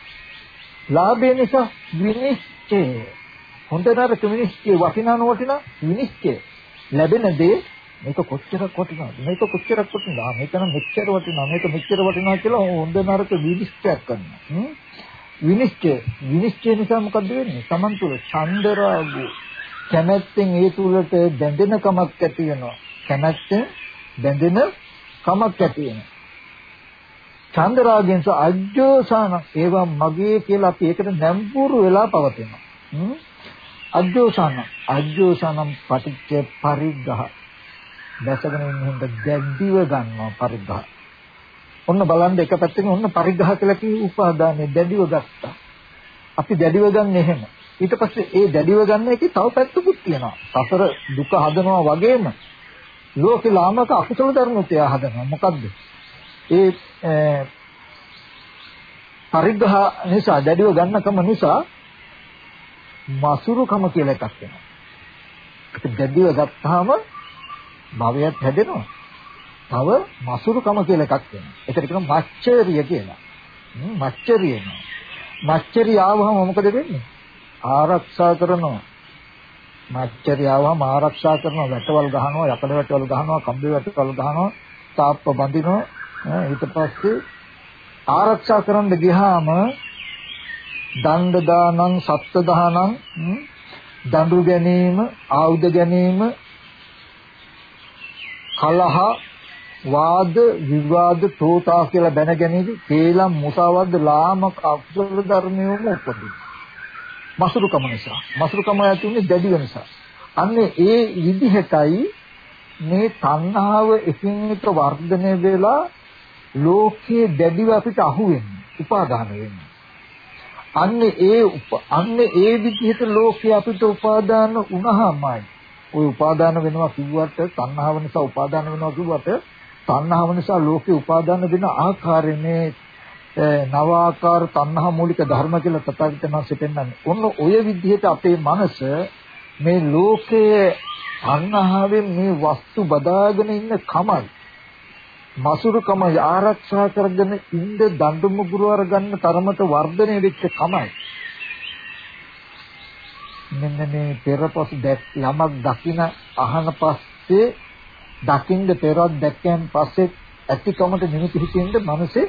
ලාභය නිසා විනිශ්චය. හොඳ නරක විනිශ්චය වටිනා නොවටිනා විනිශ්චය. ලැබෙන දේ මේක කොච්චරක් වටිනවද මේක කොච්චරක් වටිනවද මේක නම් මෙච්චර වටිනවා මේක මෙච්චර වටිනවා කියලා හොඳ නරක විනිශ්චයක් කරනවා විනිශ්චය විනිශ්චය නිසා මොකද වෙන්නේ? Taman තුල චන්දරාගු කැමැත්තෙන් ඒ තුලට බැඳෙන කමක් ඇති වෙනවා. කැමැත්තෙන් බැඳෙන කමක් ඇති වෙනවා. චන්දරාගෙන් අජ්ජෝසාන ඒවා මගේ කියලා අපි ඒකට නැඹුරු වෙලා පවතිනවා. අජ්ජෝසාන අජ්ජෝසානම් පටිච්ච පරිග්ඝහ දැසගෙන ඉන්න හින්දා දැඩිව ගන්නවා පරිග්ඝහ ඔන්න බලන්න එක පැත්තකින් ඔන්න පරිග්‍රහ කියලා කී උපාදානෙ දැඩිව ගත්තා. අපි දැඩිව ගන්න එහෙම. ඊට පස්සේ ඒ දැඩිව ගන්න එකේ තව පැත්තකුත් තියෙනවා. සසර දුක හදනවා වගේම ලෝකේ ලාමක අකුසල ධර්මත් එයා හදනවා. මොකද්ද? ඒ පරිග්‍රහ නිසා දැඩිව ගන්නකම නිසා මසුරුකම කියලා එකක් වෙනවා. ඒක දැඩිව ගත්තාම භවයත් හැදෙනවා. තව මසුරුකම කියලා එකක් වෙනවා. ඒකට කියනවා මච්චරිය කියලා. මච්චරිය නේ. මච්චරිය ආවම මොකද වෙන්නේ? ආරක්ෂා කරනවා. මච්චරිය ආවම ආරක්ෂා කරනවා. වැටවල් ගහනවා, යකඩ වැටවල් ගහනවා, කම්බි වැටවල් ගහනවා, තාප්ප බඳිනවා. ඊට පස්සේ ආරක්ෂා කරන්න ගියාම දණ්ඩ දානං සත්ත්‍ය දානං දඬු ගැනීම ආයුධ ගැනීම කලහ වාද විවාද තෝතා කියලා දැන ගැනීම කේලම් මුසාවද්ද ලාමක අකුසල ධර්මියෝම උපදින. මසුරුකම නිසා. මසුරුකම ඇති උනේ දැඩිව නිසා. අන්නේ ඒ විදිහටයි මේ තණ්හාව එකින් එක වර්ධනය වෙලා ලෝකයේ දැඩිව අපිට අහු වෙන්නේ, උපාදාන වෙන්නේ. අන්නේ ඒ අන්නේ ඒ විදිහට ලෝකයේ අපිට උපාදාන වුණාමයි. ওই උපාදාන වෙනවා කිව්වට තණ්හාව නිසා උපාදාන වෙනවා කිව්වට තණ්හාව නිසා ලෝකේ උපාදාන වෙන ආකාරයේ නව ආකාර තණ්හා මූලික ධර්ම කියලා තථාගතයන් වහන්සේ පෙන්වන්නේ. ඔන්න ඔය විදිහට අපේ මනස මේ ලෝකයේ තණ්හාවෙන් මේ වස්තු බදාගෙන ඉන්න කමයි. මසුරුකම ආරක්ෂා කරගෙන ඉන්න දඬු මුගුරු අරගන්න තරමට වර්ධනය වෙච්ච කමයි. මෙන්න මේ පෙරපස් දැක් යමක් දකින අහන පස්සේ දකින්ද පෙරත් දැක්කයන් පස්සේ ඇතිකමට නිමිති හිතෙන්ද මනසේ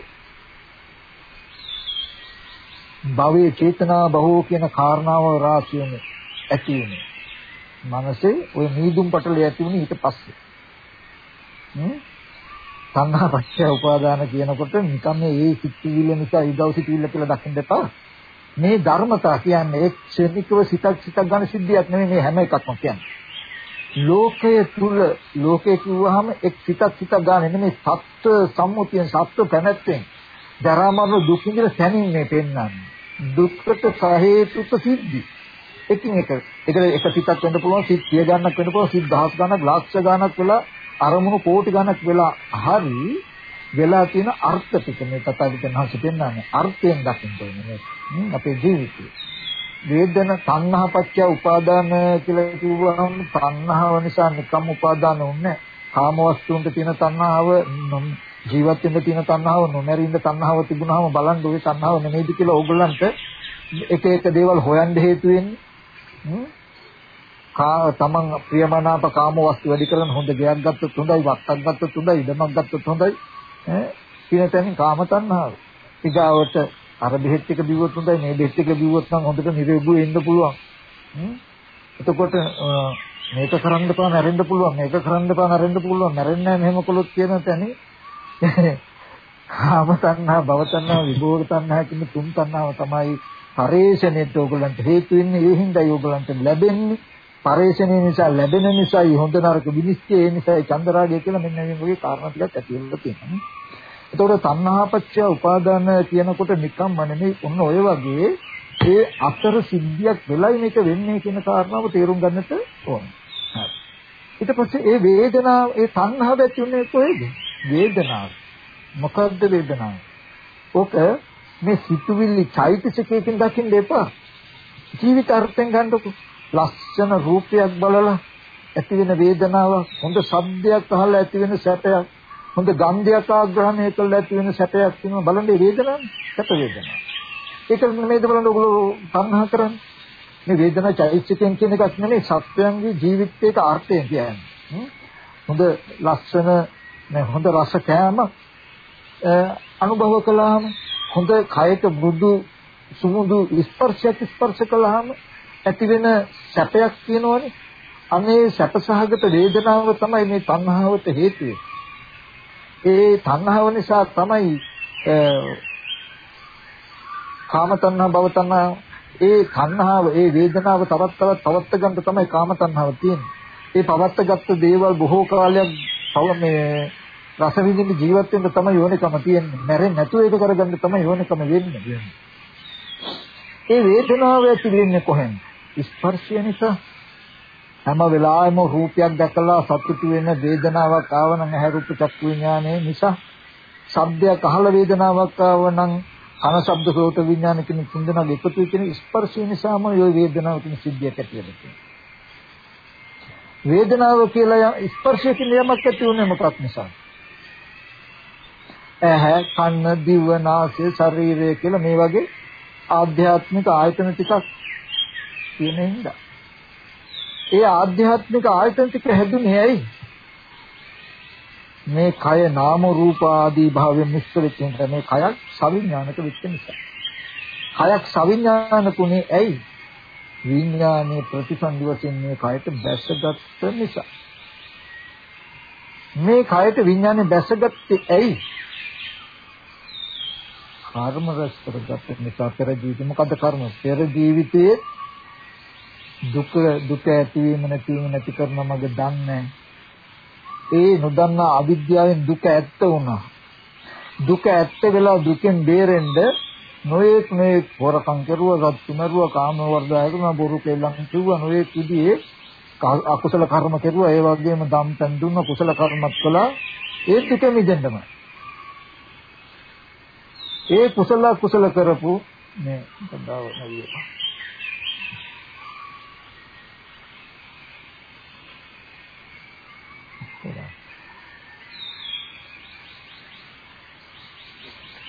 භවයේ චේතනා බහුව කියන කාරණාව රාශියම ඇති වෙනවා. මනසේ ওই නීදුම් පටලේ ඇති වුණේ ඊට පස්සේ. හ්ම්? සංහා පච්චය උපාදාන කියනකොට නිකම් මේ ඒ සිත්විල්ල නිසා ඊගව සිත්විල්ල කියලා දකින්න එපා. මේ ධර්මතා කියන්නේ ඒ ක්ෂණිකව සිතක් සිතක් ගන්න සිද්ධියක් නෙමෙයි මේ හැම එකක්ම කියන්නේ. ලෝකයේ තුල ලෝකේ කිව්වහම එක් සිතක් සිතක් ගන්න නෙමෙයි සත්‍ය සම්මුතියෙන් සත්‍ය පැනැත්තෙන් ජරා මරණ දුක් විඳින සැනින් මේ පෙන්වන්නේ. දුක්ඛට සහේතුක සිද්ධි. එකින් එක එක එක සිතක් වෙන්න පුළුවන් සිත් 100 ගණනක් වෙන්න පුළුවන් සිත් දහස් ගණනක් ලක්ෂ ගණනක් වෙලා අරමුණු කෝටි ගණනක් වෙලා හරි වෙලා තියෙන අර්ථ ටික මේ තථාගතයන් වහන්සේ පෙන්වන්නේ අර්ථයෙන් දකින්න ඕනේ අපේ ජීවිතේ. වේදන සංහා පත්‍ය උපාදාන කියලා කිව්වහම සංහාව නිසා නිකම් උපාදාන උන්නේ කාම වස්තුන්ට තියෙන තණ්හාව ජීවත් වෙන්න තියෙන තණ්හාව නොමැරින්න තණ්හාව තිබුණාම බලන්න ওই තණ්හාව නෙමෙයිද කියලා ඕගොල්ලන්ට එක එක දේවල් හොයන්න හේතු වෙන්නේ. කා තමන් ප්‍රියමනාප කාම වස්තු වැඩි කරන හොඳ ගයක් ගත්තොත් හොඳයි වත්තක් ගත්තොත් හොඳයි ඉඩමක් ගත්තොත් හොඳයි ඈ කියන තැනින් කාම තණ්හාව. ඊගාවට අර බෙහෙත් එක බිව්වොත් හොඳයි මේ බෙහෙත් එක බිව්වොත් නම් හොඳට නිරෝගී වෙන්න පුළුවන්. එතකොට මේක කරන්න බෑ නැරෙන්න පුළුවන් මේක කරන්න බෑ නැරෙන්න පුළුවන් නැරෙන්නේ නැහැ මෙහෙම කළොත් කියන තැනින් කාම තණ්හා, භව තණ්හා, විභෝග තණ්හා කියන තුන් තණ්හාව තමයි පරේෂණයට ඕගලන්ට හේතු වෙන්නේ. ඒ හින්දා ඕගලන්ට ලැබෙන්නේ පරේෂණය නිසා ලැබෙන නිසායි හොඳ නරක විනිශ්චය ඒ නිසායි චන්දරාගය කියලා මෙන්න මේ වගේ කාරණා ටිකක් ඇති වෙලා තියෙනවා. එතකොට තණ්හාපච්චය උපාදාන කියනකොට නිකම්ම නෙමෙයි ඔන්න ඔය වගේ ඒ අතර සිද්ධියක් වෙලයි මේක වෙන්නේ කියන කාරණාව තේරුම් ගන්නට ඕන. හරි. ඊට පස්සේ ඒ වේදනාව ඒ තණ්හාව ඇති උනේ කොහෙද? වේදනාව. මොකද්ද වේදනාව? ඕක මේ සිතුවිලි චෛතසිකයෙන් දකින්න එපා. ජීවිත අර්ථයෙන් ගන්නකො. ලස්සන රූපයක් බලලා ඇති වෙන වේදනාව, හොඳ ශබ්දයක් අහලා ඇති වෙන සැපයක්, හොඳ ගන්ධයක් ආග්‍රහණය කළා ඇති වෙන සැපයක් තියෙනවා බලන්න මේ වේදනාව, සැප වේදනාව. ඒක නෙමෙයිද බලන්න ඔයගොල්ලෝ තණ්හා කරන්නේ. මේ වේදනා චෛතසිකයෙන් කියන එකක් නෙමෙයි සත්‍යයන්ගේ ජීවිතයක අර්ථය කියන්නේ. හොඳ ලස්සන මේ හොඳ රස කෑම අනුභව කළාම හොඳ කයට මෘදු සුමුදු ස්පර්ශයක් ස්පර්ශ කළාම ඇති වෙන සැපයක් තියෙනවනේ අනේ සැපසහගත වේදනාව තමයි මේ තණ්හාවට හේතුව. ඒ තණ්හාව නිසා තමයි කාම තණ්හා භව තණ්හා ඒ තණ්හාව ඒ වේදනාව තවත් තවත් පවත්ත ගන්න තමයි කාම තණ්හාව තියෙන්නේ. ඒ පවත්තගත්තු දේවල් බොහෝ කාලයක් තව මේ රස විඳින්න ජීවත් වෙන්න තමයි යෝනිකම තියෙන්නේ. මැරෙන්නේ නැතුව ඒක කරගන්න තමයි යෝනිකම වෙන්නේ. ඒ වේදනාව ඇති වෙන්නේ කොහෙන්ද? ස්පර්ශය නිසා. හැම වෙලාවෙම රූපයක් දැකලා සතුටු වෙන වේදනාවක් ආවනම් ඇහැ රූප චක්කු විඥානයේ නිසා. ශබ්දයක් අහලා වේදනාවක් ආවනම් කන ශබ්ද සෝත විඥාන කියන තුන්දෙනාගේ එකතු වෙන ස්පර්ශය නිසාම ওই වේදනාව කියන සිද්ධියක් ඇති වෙනවා. වේදනාව කියලා ස්පර්ශය කියන යමක් ඇති උනේ මොකක් නිසාද? ඇහැ කන්න දිව නාසය ශරීරය කියලා මේ වගේ ආධ්‍යාත්මික ආයතන ටිකක් තියෙන හින්දා ඒ ආධ්‍යාත්මික ආයතන ටික හැදුනේ ඇයි? මේ කය නාම රූප ආදී භාවයෙන් මිශ්‍ර වෙච්ච නිසා මේ කයක් සවිඥානික වෙච්ච නිසා. කයක් සවිඥානිකුනේ ඇයි? විඥානයේ ප්‍රතිසන්දි වශයෙන් මේ කයට බැසගත් නිසා. මේ කයට විඥානේ බැසගත්තේ ඇයි? කර්ම රැස් කරගත්ත නිසා පෙර ජීවිතේ. මොකද කර්ම? පෙර ජීවිතයේ දුක දුක ඇතිවීම නැතිවීම නැති කරන මග දන්නේ ඒ නොදන්නා අවිද්‍යාවෙන් දුක ඇත්ත වුණා. දුක ඇත්ත වෙලා දුකෙන් බේරෙන්න නොයේක් නොයේක් හොරකම් කරුවා සත්තු මරුවා කාම වර්ධය කරනවා බොරු කෙල්ලන් කිව්වා නොයේක් විදිහේ අකුසල කර්ම කෙරුවා. ඒ වගේම දම් පෙන් දුන්න කුසල කර්මත් කළා. ඒ දුක මිදෙන්නම. ඒ කුසල කුසල කරපු මේ කතාව නවිය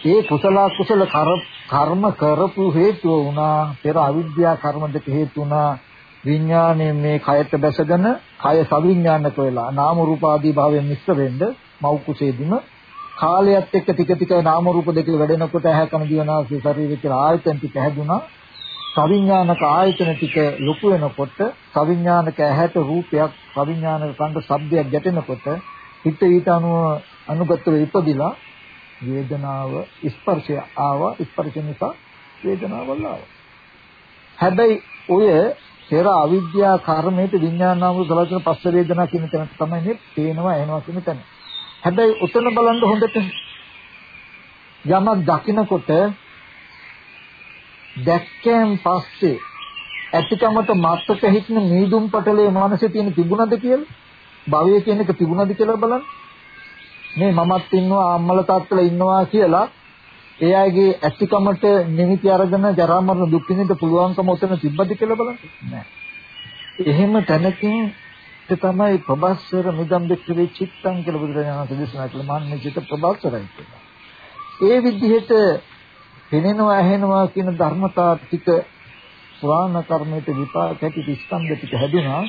ඒ කුසල කුසල කර්ම කරපු හේතුව වුණා. පෙර අවිද්‍යා කර්ම දෙක හේතු වුණා. විඥාණය මේ කයට බැසගෙන කය සවිඥානික වෙලා නාම රූප ආදී භාවයෙන් මිශ්‍ර වෙන්න මව් කුසේදීම කාලයත් එක්ක ටික ටික නාම රූප දෙක වැඩෙනකොට ඇහැ කන දිවනාසය ශරීරය කියලා ආයතන ටික හැදුනා. සවිඥානික ආයතන ටික ලොකු වෙනකොට සවිඥානික ඇහැට රූපයක් සවිඥානික කණ්ඩ ශබ්දයක් ගැටෙනකොට හිත ඊට අනුව අනුගතව ඉපදිලා වේදනාව ස්පර්ශය ආවා ස්පර්ශ නිසා වේදනාවල් ආවා හැබැයි ඔය පෙර අවිද්‍යා කර්මයට විඥානාම සලසන පස්ස වේදනා කියන තැන තමයි මේ පේනවා එනවා කියන තැන. හැබැයි උතන බලන්න හොඳට යමක් දකිනකොට දැක්කෙන් පස්සේ ඇතිකමට මත්තක හිටින නීදුම් පටලේ මනසේ තියෙන තිබුණද කියලා භවය කියන එක තිබුණද කියලා බලන්න. මේ මමත් ඉන්නවා අම්මල තාත්තලා ඉන්නවා කියලා ඒ අයගේ ඇතිකමට නිමිති අරගෙන ජරා මරණ දුක් විඳින්න පුළුවන්කම උතන තිබ්බද කියලා බලන්න. නෑ. එහෙම තැනකින් තමයි ප්‍රබස්සර මිදම් දෙක්කේ චිත්තං කියලා බුදුරජාණන් වහන්සේ දේශනා කළ මාන්නේ චිත්ත ප්‍රබස්සරයි කියලා. ඒ විදිහට පෙනෙනවා ඇහෙනවා කියන ධර්මතා ටික පුරාණ කර්මයට විපාක ඇති ස්කන්ධ ටික හැදුනා.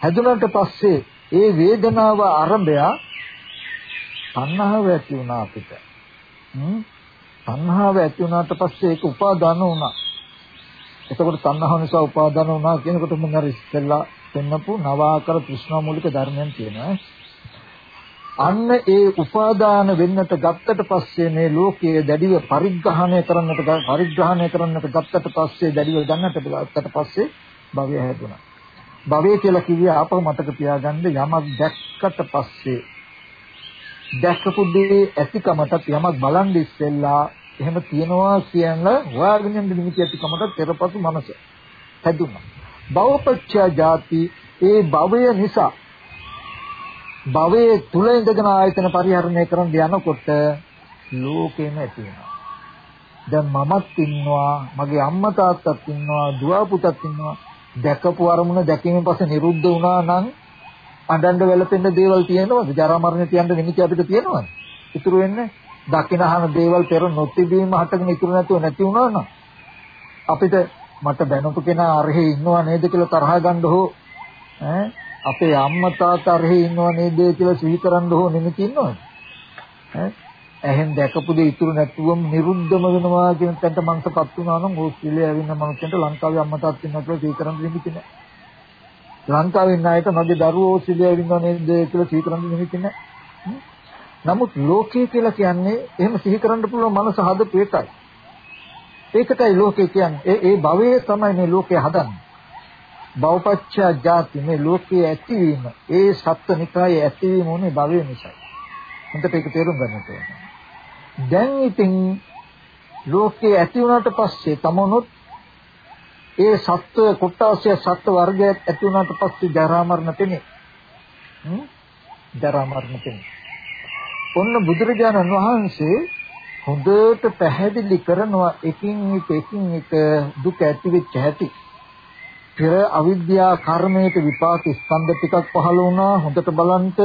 හැදුනට පස්සේ ඒ වේදනාව ආරම්භය තණ්හාව ඇති වුණා අපිට. තණ්හාව ඇති වුණාට පස්සේ ඒක උපාදාන වුණා. එතකොට තණ්හාව නිසා උපාදාන වුණා කියනකොට මම අර ඉස්සෙල්ලා පෙන්නපු නවාකර තෘෂ්ණා මූලික ධර්මයන් තියෙනවා. අන්න ඒ උපාදාන වෙන්නට ගත්තට පස්සේ මේ ලෝකයේ දැඩිව පරිග්‍රහණය කරන්නට පරිග්‍රහණය කරන්නට ගත්තට පස්සේ දැඩිව ගන්නට ගත්තට පස්සේ භවය හැදුණා. භවය කියලා කිව්වේ ආපහු මතක තියාගන්න යමක් දැක්කට පස්සේ දැක්කපු දේ ඇතිකමටත් යමක් බලන් ඉස්සෙල්ලා එහෙම තියනවා කියන හොයාගෙන යන නිමිති ඇතිකමට පෙරපසු මනස හැදුනා. භවපච්චය ಜಾති ඒ භවය නිසා භවයේ තුල ඉඳගෙන ආයතන පරිහරණය කරන්න යනකොට ලෝකෙම ඇති වෙනවා. දැන් මමත් ඉන්නවා, මගේ අම්මා තාත්තත් ඉන්නවා, දුව පුතත් ඉන්නවා. දැකපු අරමුණ දැකීමෙන් පස්සේ නිරුද්ධ වුණා නම් අඬන්න වැළපෙන්න දේවල් තියෙනවද? ජරා මරණය තියන්න නිමිති අපිට තියෙනවද? ඉතුරු වෙන්නේ දකින අහන දේවල් පෙර නොතිබීම හටගෙන ඉතුරු නැතුව නැති වුණා නම් අපිට මට බැනපු කෙනා අරහේ ඉන්නව නේද කියලා තරහ ගන්න හෝ ඈ අපේ අම්මා තාත්තා අරහේ ඉන්නව නේද කියලා සිහි කරන්න හෝ නිමිති ඉන්නවද? ඈ එහෙන් දැකපු දේ ඉතුරු නැතුවම නිරුද්ධම වෙනවා කියන තැනට මංසපත් වුණා නම් ඕස්ට්‍රේලියාවේ ඉන්න මනුස්සයන්ට ලංකාවේ අම්මා තාත්තා ඉන්නවා කියලා සිහි කරන්න නිමිති නැහැ. ලංකාවේ ඉන්න අයට මගේ දරුවෝ ඔස්ට්‍රේලියාවේ ඉන්නව නේද කියලා සිහි කරන්න නිමිති නැහැ. නමුත් ලෝකය කියලා කියන්නේ එහෙම සිහි කරන්න පුළුවන් මනස හදපු එකයි. ඒකටයි ලෝකය කියන්නේ. ඒ ඒ භවයේ තමයි මේ ලෝකය හදන්නේ. භවපච්චය ජාති මේ ලෝකයේ ඇතිවීම ඒ සත්ත්වනිකායේ ඇතිවීම උනේ භවය නිසා. හොඳට ඒක තේරුම් ගන්න ඕනේ. දැන් ඉතින් ලෝකයේ ඇති වුණාට පස්සේ තමනුත් ඒ සත්ව කොටාසිය සත්ව වර්ගයක් ඇති වුණාට පස්සේ ජරා මරණ තෙනේ. හ්ම්? ජරා මරණ තෙනේ. ඔන්න බුදුරජාණන් වහන්සේ හොඳට පැහැදිලි කරනවා එකින් එක එකින් එක දුක ඇති වෙච්ච හැටි. පෙර අවිද්‍යා කර්මයට විපාක ස්කන්ධ ටිකක් පහළ වුණා හොඳට බලන්ට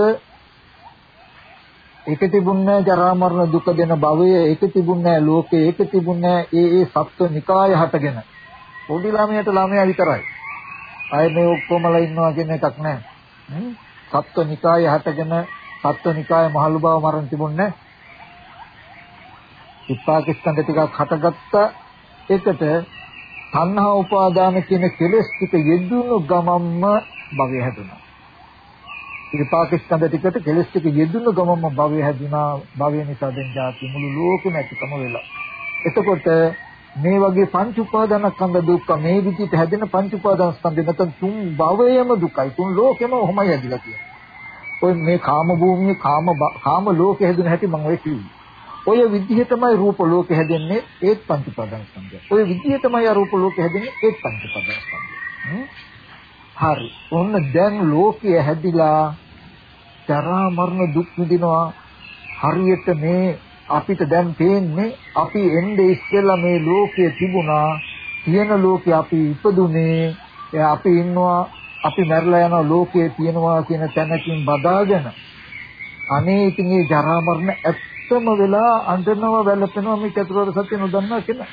ඒක තිබුණේ ජරා මරණ දුක දෙන භවය ඒක තිබුණේ ලෝකේ ඒක තිබුණේ ඒ ඒ සත්ව නිකාය හටගෙන පොඩි ළමයට ළමයා විතරයි. අය මේ ඔක්කොමලා ඉන්නවා කියන එකක් නැහැ. සත්ව නිකාය හටගෙන සත්ව නිකාය මහලු බව මරණ තිබුණේ විපාකිස්තන්ද ටිකක් හටගත්ත එකට තණ්හා උපාදාන කියන කෙලෙස් ටික යෙදුණු ගමම්ම භවය හැදුනා. විපාක ස්කන්ධ ටිකට කෙලස් ටික යෙදුණු ගමම භවය හැදුනා භවය නිසා දැන් ජාති මුළු ලෝකෙම ඇතිකම වෙලා එතකොට මේ වගේ පංච උපාදානස්කන්ධ දුක්ඛ මේ විදිහට හැදෙන පංච උපාදානස්කන්ධ නැත්නම් තුන් භවයම දුකයි තුන් ලෝකෙම ඔහොමයි හැදිලා තියෙන්නේ ඔය මේ කාම භූමියේ කාම කාම ලෝකෙ හැදුන හැටි මම ඔය කිව්වේ ඔය විදිහ තමයි රූප ලෝකෙ හැදෙන්නේ ඒත් පංච උපාදානස්කන්ධය. ඔය විදිහ තමයි අරූප ලෝකෙ හැදෙන්නේ ඒත් පංච උපාදානස්කන්ධය. හරි. ඔන්න දැන් ලෝකය හැදිලා ජරා මරණ දුක් විඳිනවා. හරියට මේ අපිට දැන් පේන්නේ අපි එnde ඉස්සෙල්ලා මේ ලෝකයේ තිබුණා. තියෙන ලෝකේ අපි ඉපදුනේ. අපි ඉන්නවා අපි මැරලා යන ලෝකයේ තියෙනවා කියන තැනකින් බදාගෙන අනේ ඉතින් මේ ජරා මරණ ඇත්තම වෙලා අඬනවා වැළපෙනවා මේ චතුරාර්ය සත්‍ය නොදන්නා කෙනා.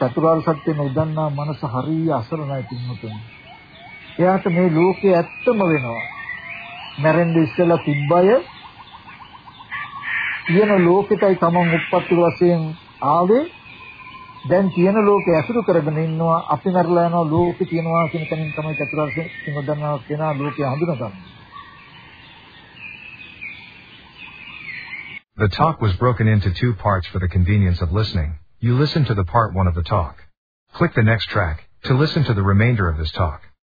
චතුරාර්ය සත්‍ය නොදන්නා මනස හරිය අසරණයි පින්වතුනි. එයාට මේ ලෝකේ ඇත්තම වෙනවා. මැරෙන්න ඉස්සෙල්ලා තිබ්බය තියෙන ලෝකෙටයි තමන් උප්පත්ති වශයෙන් ආවේ දැන් තියෙන ලෝකේ ඇසුරු කරගෙන ඉන්නවා අපි මරලා යනවා ලෝකේ තියෙනවා කියන කෙනින් තමයි චතුරාර්ය සත්‍ය නොදන්නා කෙනා ලෝකේ හඳුනගන්නේ. The talk was broken into two parts for the convenience of listening. You listen to the part one of the talk. Click the next track to listen to the remainder of this talk.